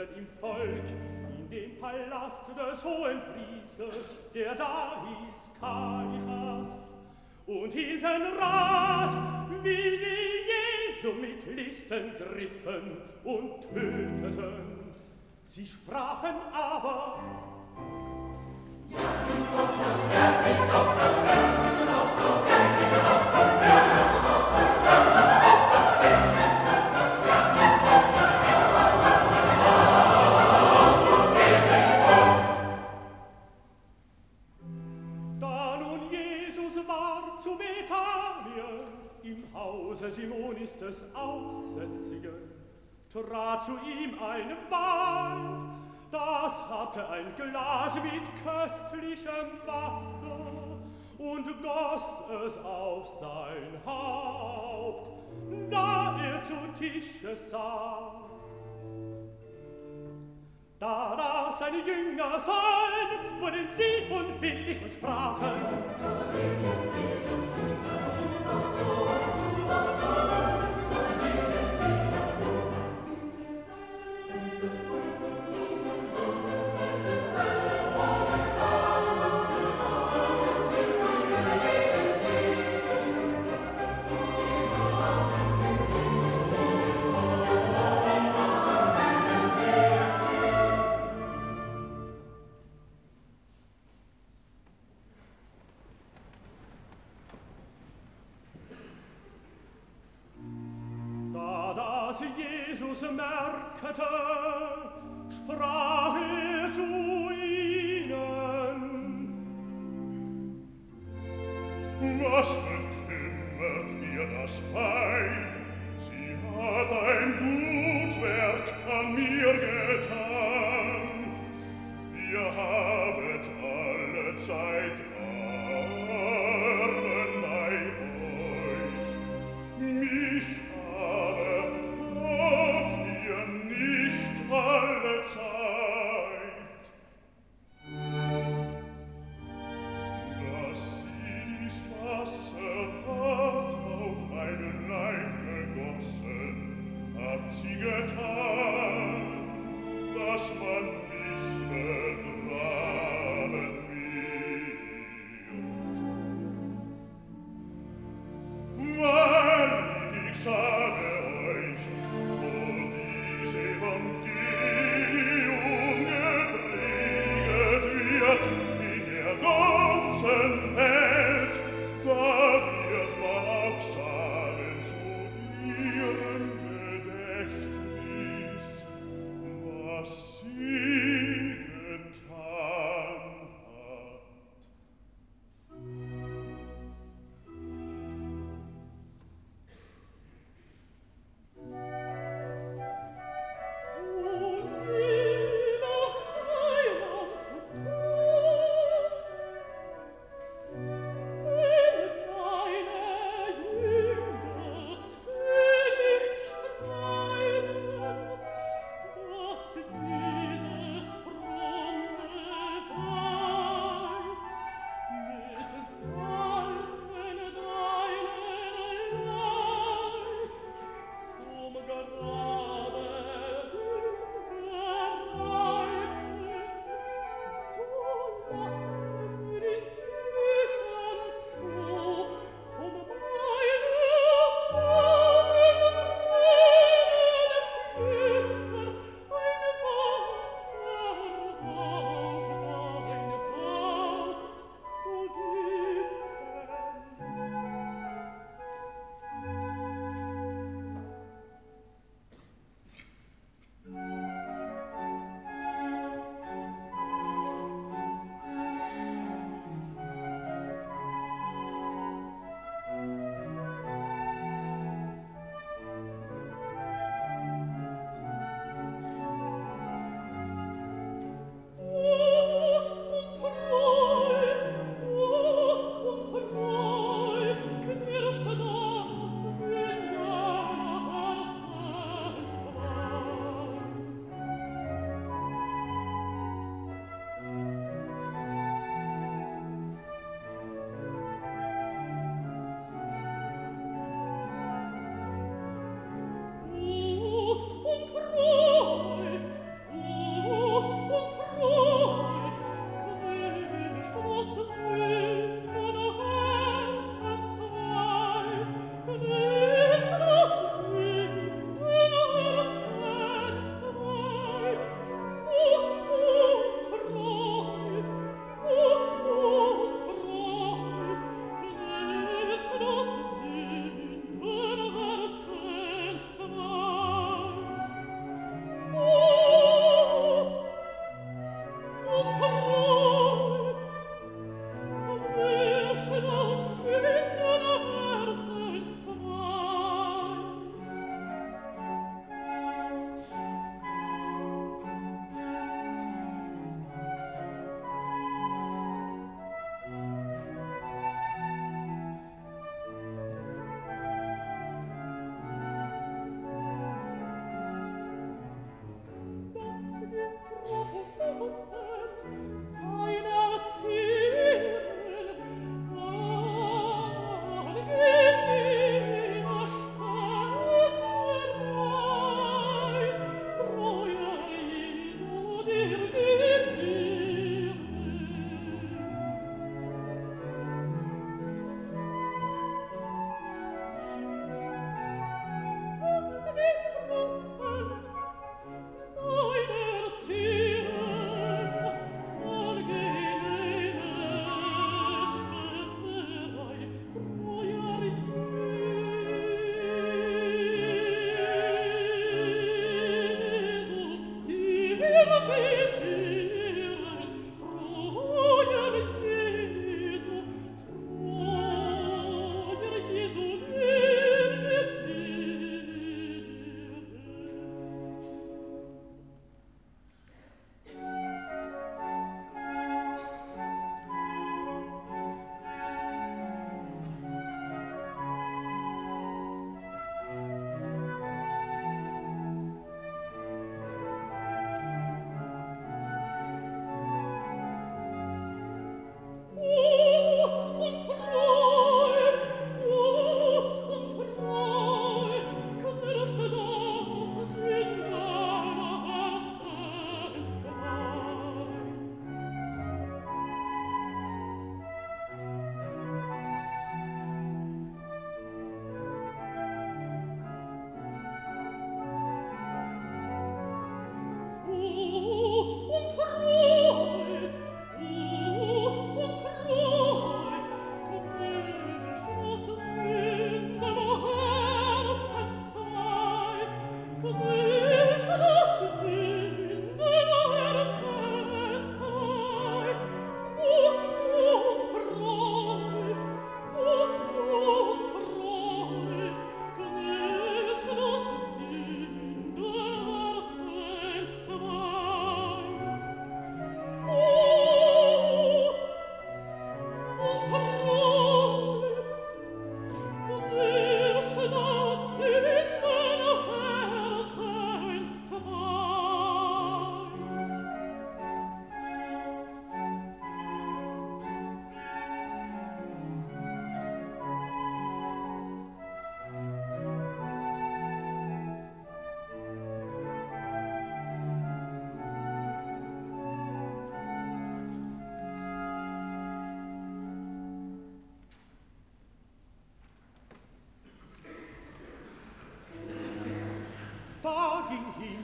Ältesten im Volk in den Palast des hohen Priesters, der da hieß Kaiphas, und hielten Rat, wie sie Jesu mit Listen griffen und töteten. Sie sprachen aber, Da ist des Aussätzigen, Trat zu ihm ein Weib, das hatte ein Glas mit köstlichem Wasser und goss es auf sein Haupt, da er zu Tische saß. Da Daraus seine Jünger sein, wurden sie unwillig und sprachen, Aus und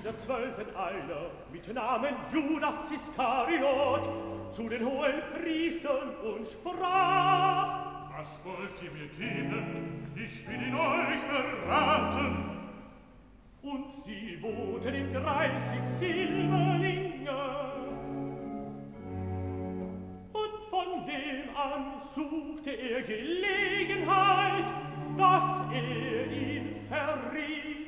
der Zwölfen einer mit Namen Judas Iskariot, zu den hohen Priestern und sprach, Was wollt ihr mir geben? Ich will ihn euch verraten. Und sie boten ihm dreißig Silberlinge. Und von dem an suchte er Gelegenheit, dass er ihn verriet.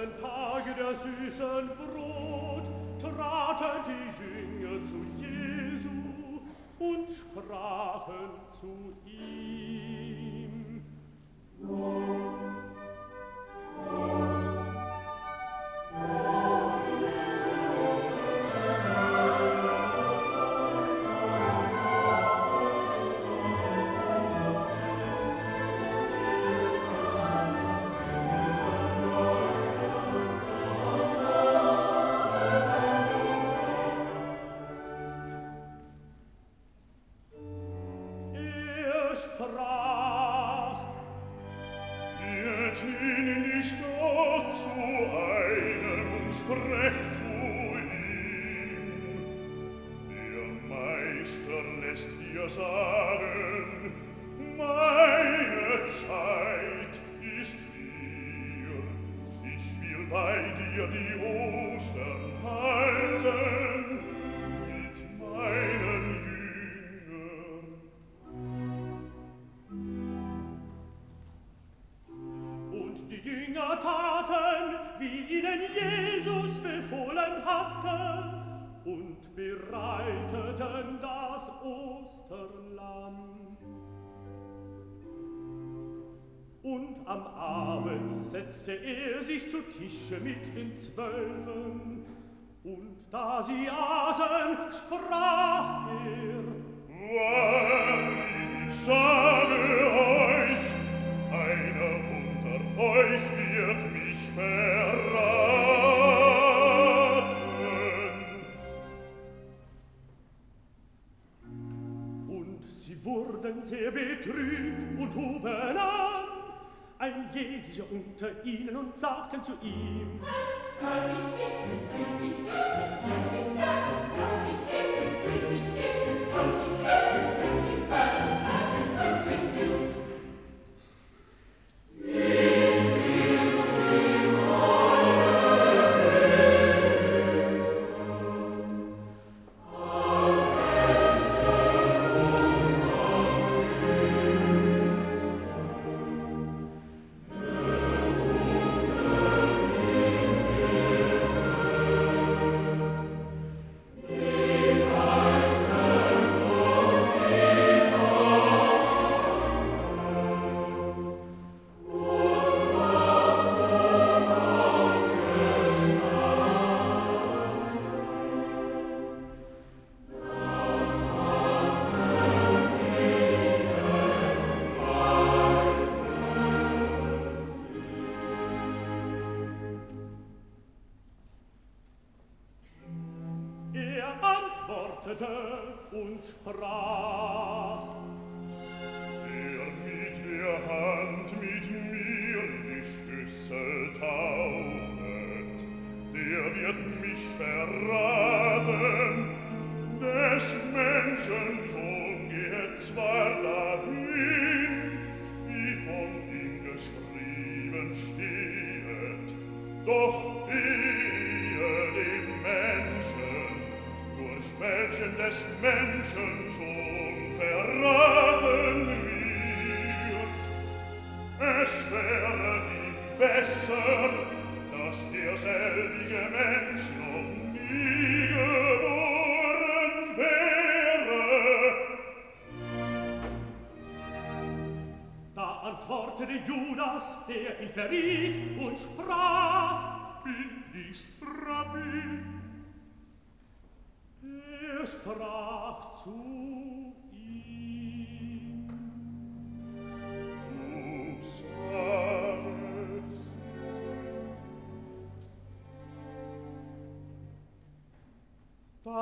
den Tage der süßen Brot traten die Jünger zu Jesu und sprachen zu ihm. Und da sie aßen, sprach er, Wahrlich, ich sage euch, einer unter euch wird mich verraten. Und sie wurden sehr betrübt und huben an, ein jeder unter ihnen und sagten zu ihm, Cari, pensi, pensi, pensi, pensi, pensi,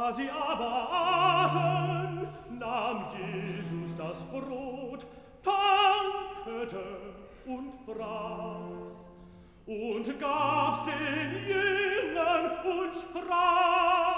Da sie aber aßen, nahm Jesus das Brot, dankete und brach's und gab's den Jüngern und sprach,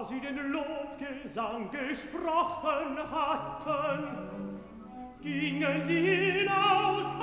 da sie den Lobgesang gesprochen hatten, gingen sie hinaus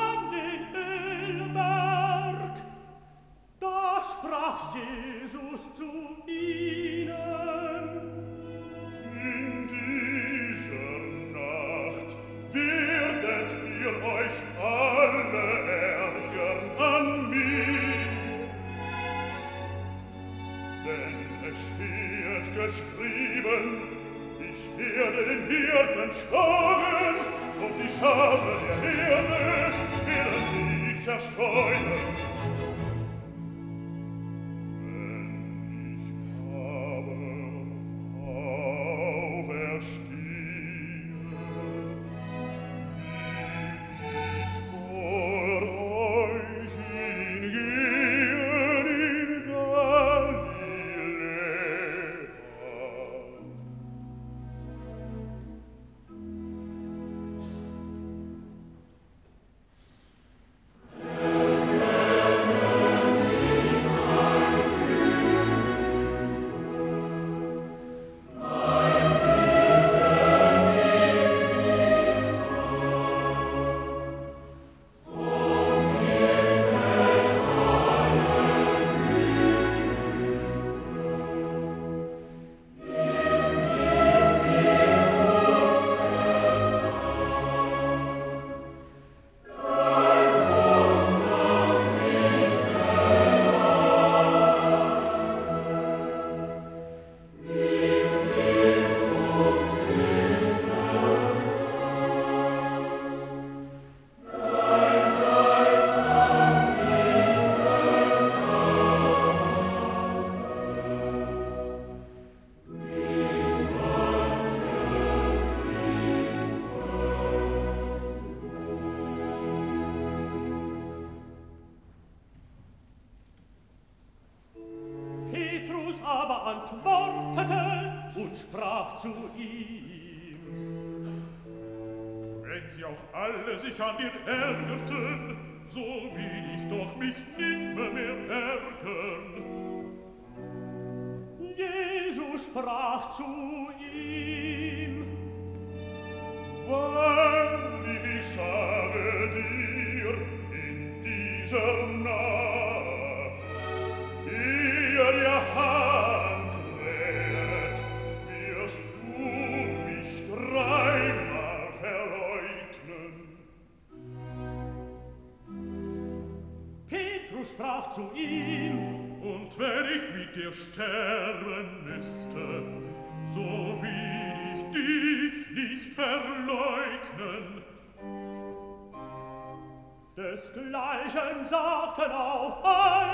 desgleichen sagten auch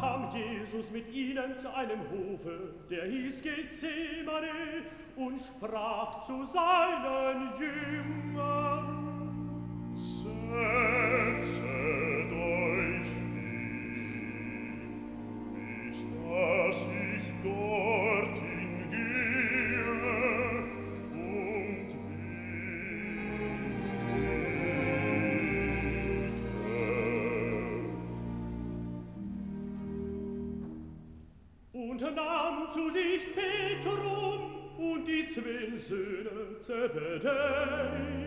kam Jesus mit ihnen zu einem Hofe, der hieß Gethsemane und sprach zu seinen Jüngern, und nahm zu sich Petrum und die Zwillen Söhne Zebedei.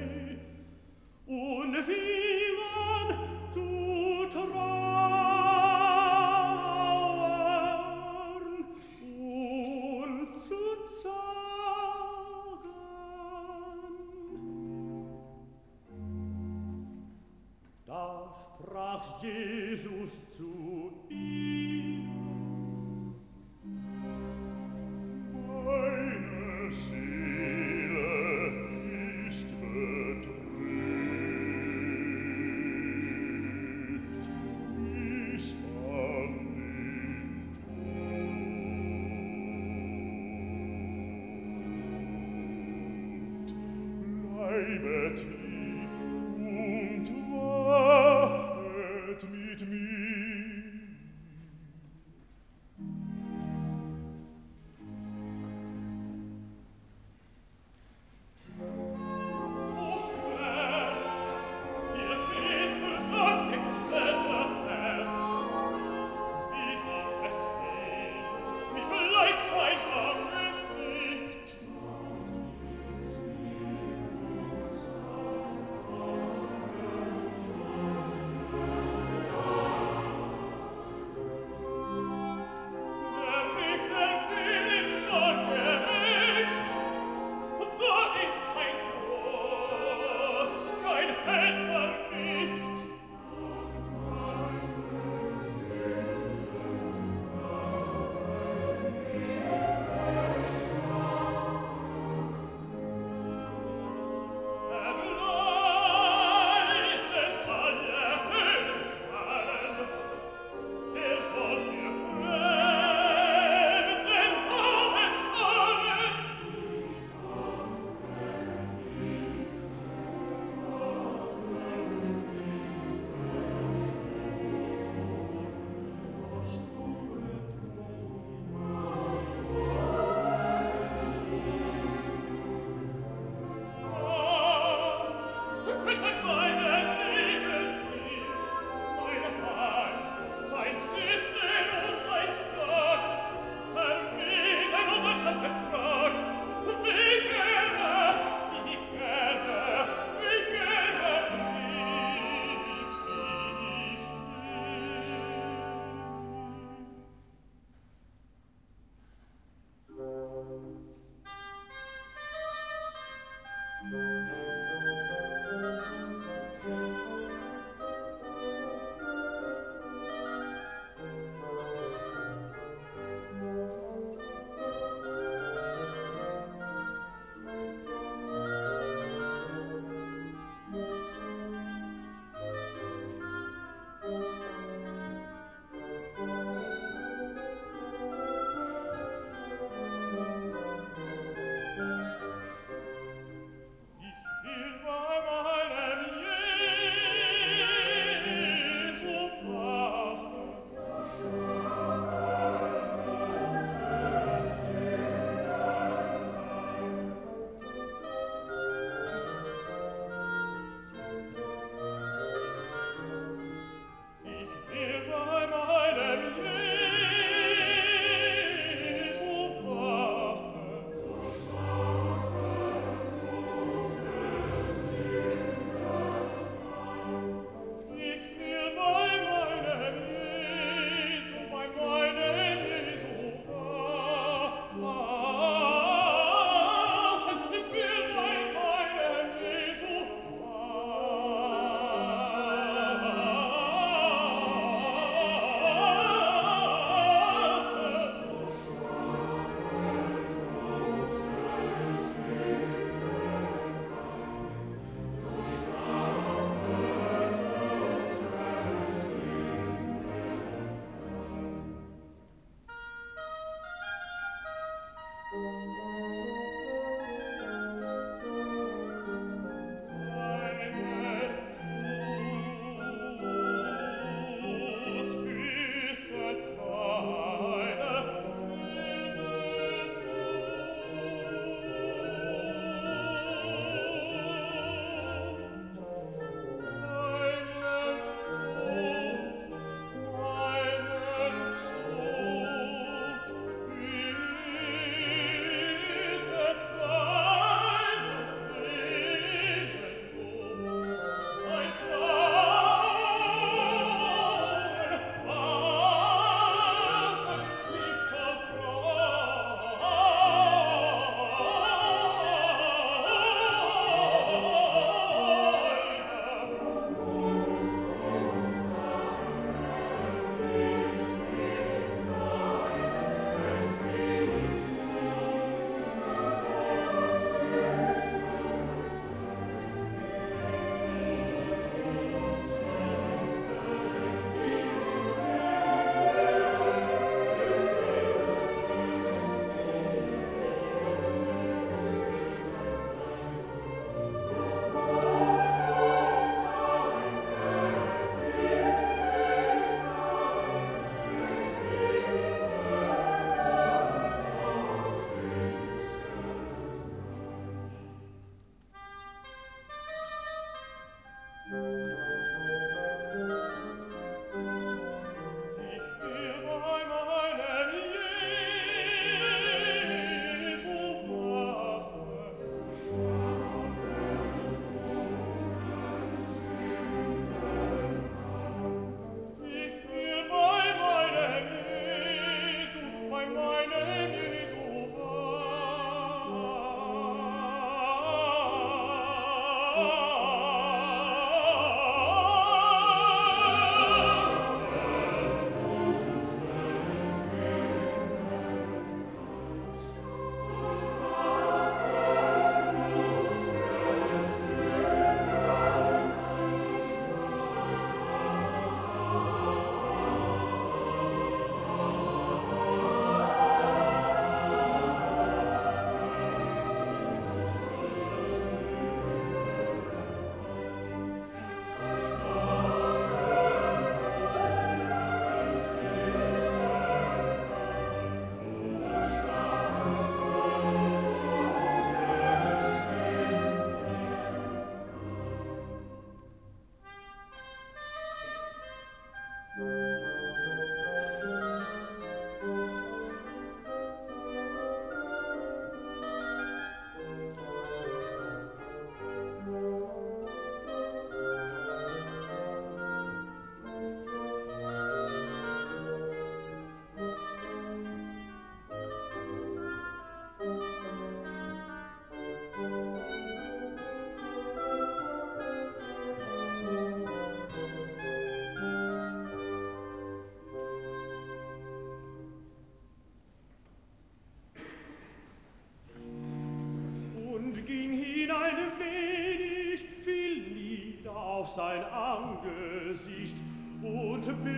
sein Angesicht und betete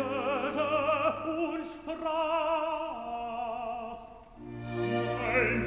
er und sprach. Ein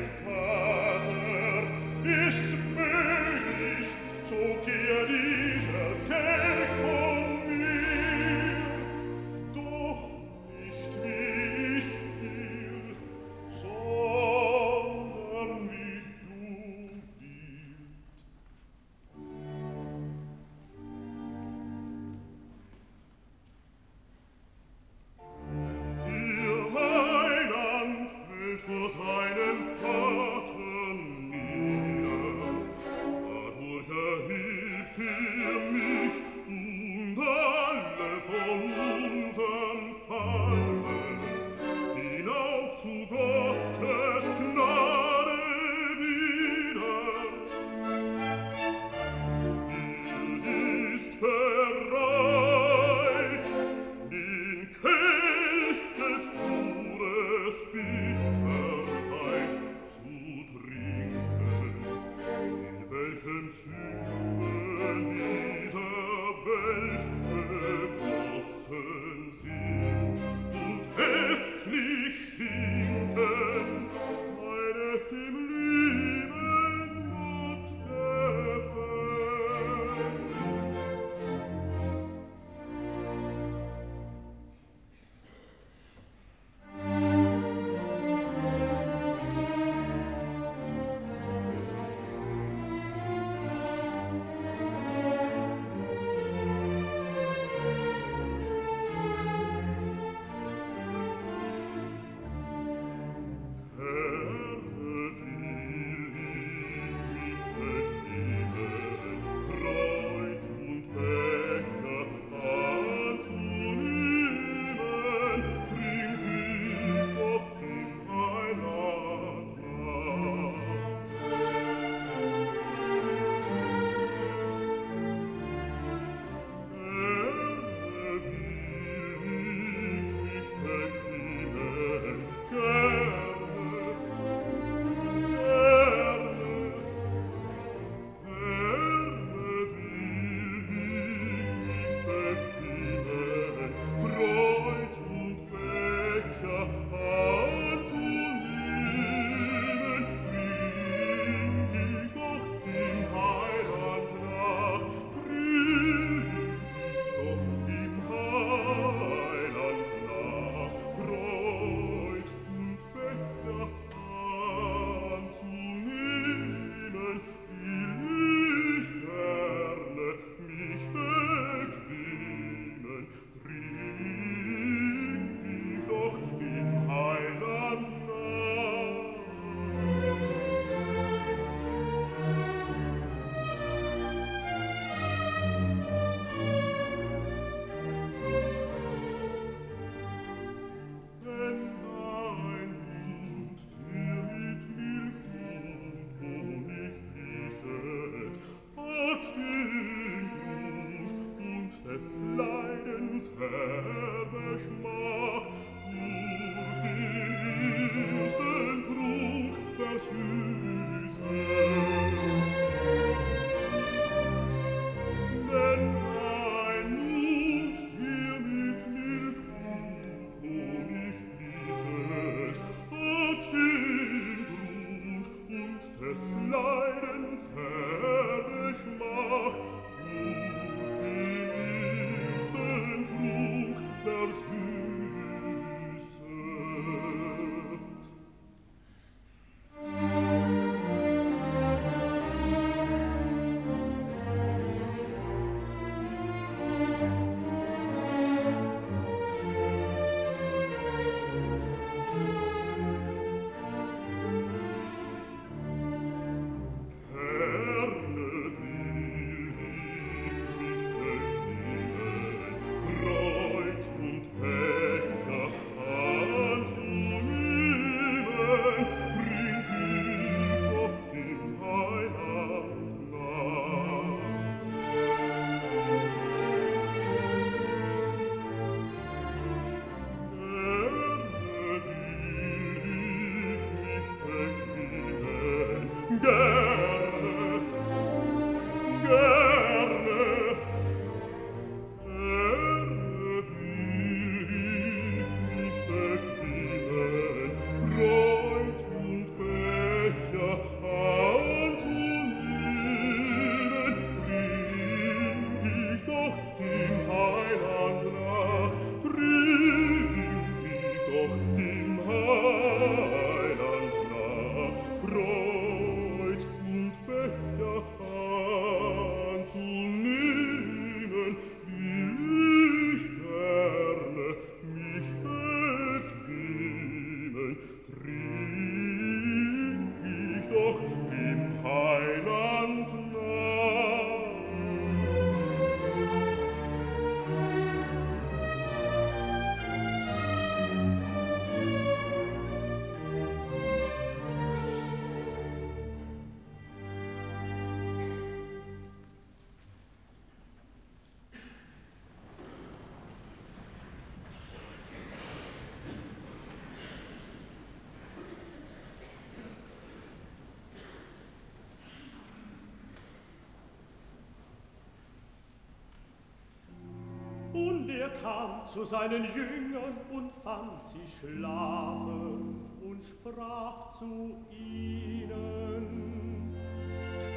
der kam zu seinen Jüngern und fand sie schlafen und sprach zu ihnen.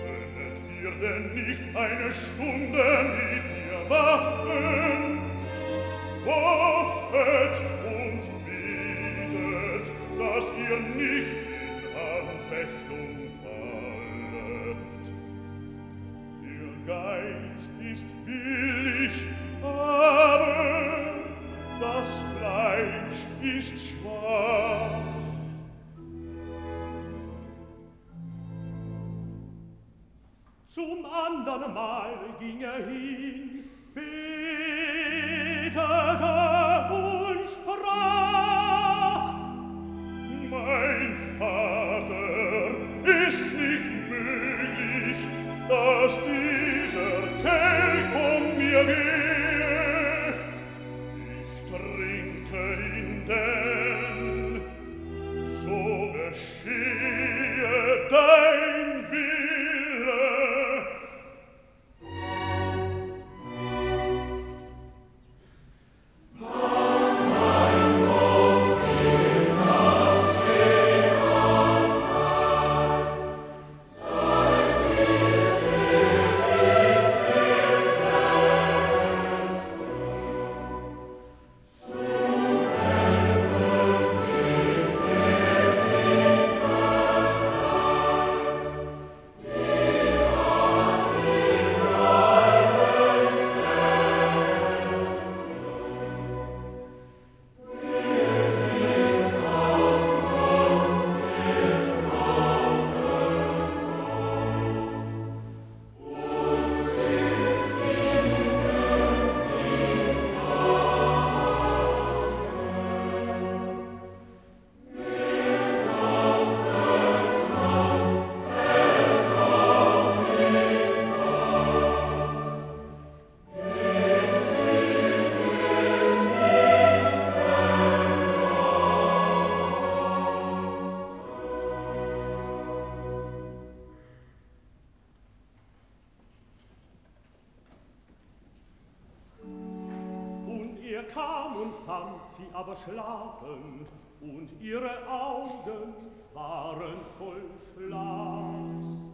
Könnet ihr denn nicht eine Stunde mit mir wachen? Wachet und betet, dass ihr nicht in Anfechtung fallet. Ihr Geist ist will schwach. Zum andern Mal ging er hin, schlafend und ihre Augen waren voll Schlafs.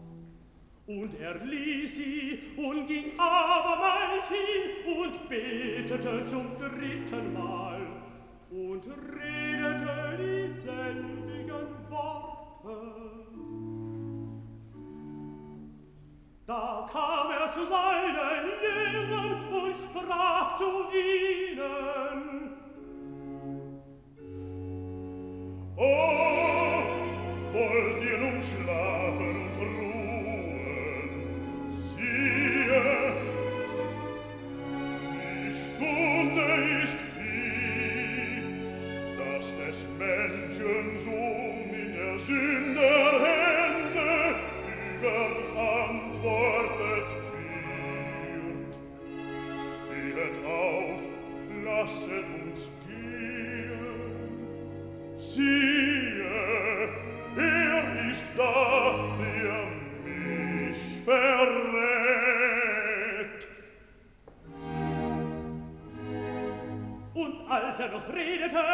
Und er ließ sie und ging abermals hin und betete zum dritten Mal und redete die seligen Worte. Da kam er zu seinen Jüngern und sprach zu ihnen, Oh, wollt ihr nun schlafen und ruhen? Siehe, die Stunde ist hier, dass des Menschen Sohn in der Sünder Hände überantwortet wird. Stehet auf, lasset uns da der mich verrät. Und als er noch redete,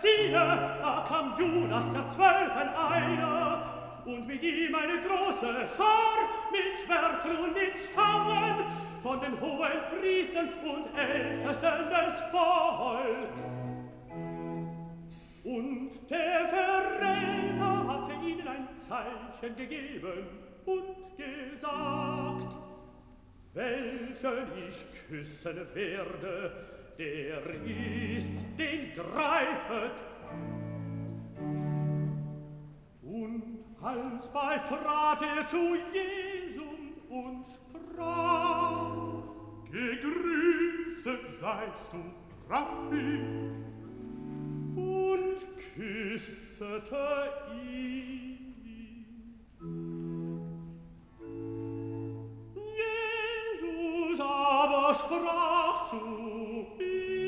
siehe, da kam Judas der Zwölfen einer, und mit ihm eine große Schar mit Schwertern und mit Stangen von den hohen Priestern und Ältesten des Volks. Und der Verräter Zeichen gegeben und gesagt, welchen ich küssen werde, der ist, den greifet. Und alsbald trat er zu Jesum und sprach, Gegrüßet seist du, Rabbi, und küssete ihn. sprach zu ihm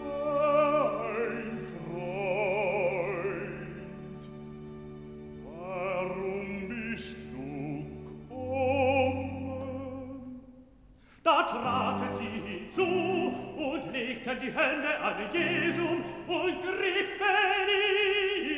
ein Freund warum bist du gekommen? Da traten sie hinzu und legten die Hände an Jesum und griffen ihn.